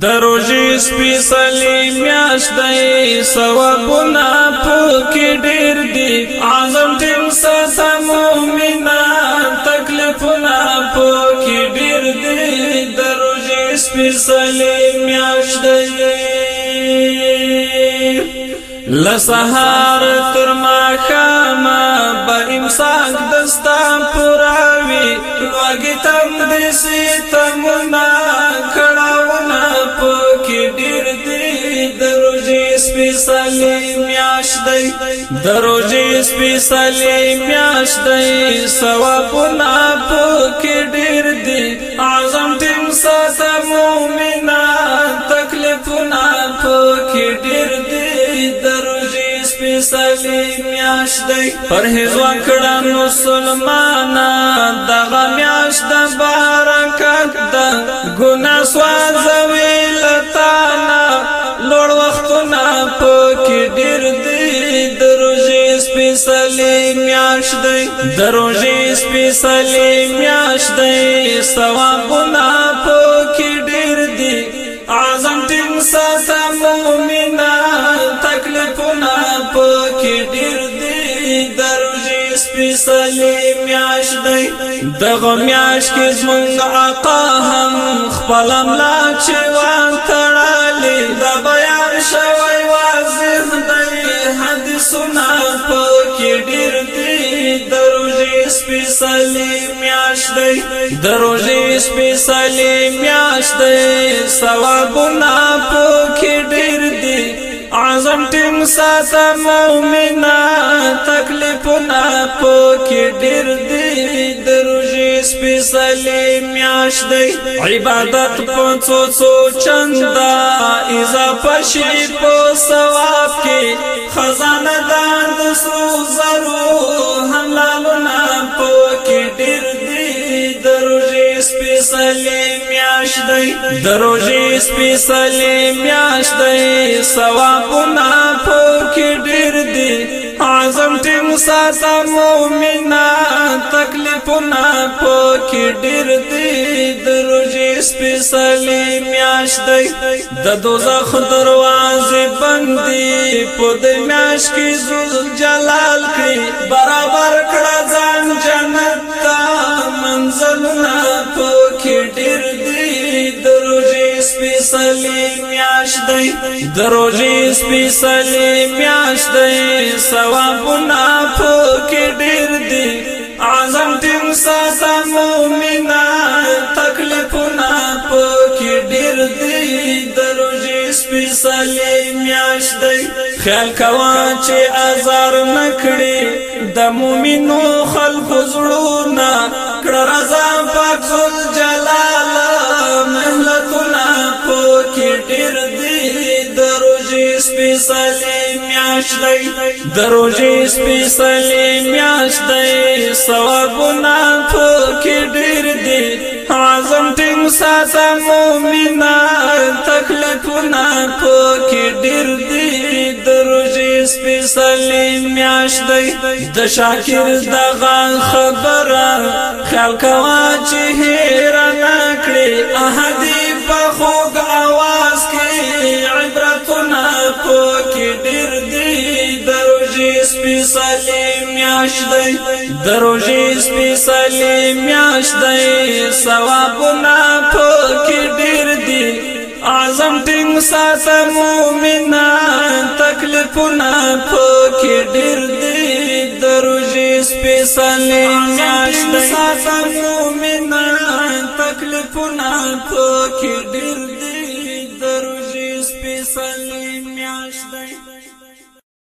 دروژې سپېڅلې میاشت دی ثوابونه پکې ډېر دي اعظم ټیم ساته مؤمنه تکلیفونه پکې ډېر دي دروژې سپېڅلې میاشت دی لسهار تر ماښامه به امساک دستا پوراوي لوږې تم دې سي تمونه سپیسلی میاش دی دروجی سپیسلی میاش دی سوابنا پوکی ډیر دی اعظم تیم ساتا مومنا تکلیفنا پوکی ډیر دی دروجی سپیسلی میاش دی پرهیز وکړه مسلمانا دغه میاش د برکت د ګنا سو سپیسلی میاش دی دروژی سپیسلی میاش دی سوابنا پوکی ډیر دی عظم تین ساتا مومنا تکلیفنا پوکی ډیر دی دروژی سپیسلی میاش دی دغه میاش کې زمونږ آقا هم خپل ملا چې وان تړه سپیسلی میاش دی دروژی سپیسلی میاش دی سوابنا پوکی ډیر دی عظم ټیم ساته مومنا تکلیفنا پوکی ډیر دی دروژی سپیسلی میاش دی عبادت پنڅو څو چندا اضافه شي په ثواب کې خزانه دار د سرو زرو سپیسلی میاش دی دروژی سپیسلی میاش دی سوابونا پوکی ډیر دی عظم ټیم ساتا مومنا تکلیفونا پوکی ډیر دی دروژی سپیسلی میاش دی د دوزخ دروازه بندي په دې میاش کې زول جلال کړي برابر کړه ځان سپیسلی میاش دی دروژی سپیسلی میاش دی سوابنا پوکی ڈیر دی عظم تیم ساتا مومنا تکلیفنا پوکی ڈیر دی دروژی سپیسلی میاش دی خیال کوا چې ازار نکړي د مومنو خلق زړونه کړه رضا پاک زلجا دی دروژې سپېڅلې میاشت دی ثوابونه پکې ډېر دي عزم ټینګ ساته مؤمنه تکلیفونه پکې ډېر دي دروژې سپېڅلې میاشت دی د شاکر دغه خبره خیال کوه چې هېره نه کړې میاش دی دروژې سپېڅلې میاش دی ثوابونه پکې ډېر دي اعظم ټینګ ساته مومنا تکلیفونه پکې ډېر دي دروژې سپېڅلې میاش دی ساته مومنا تکلیفونه پکې ډېر دي دروژې سپېڅلې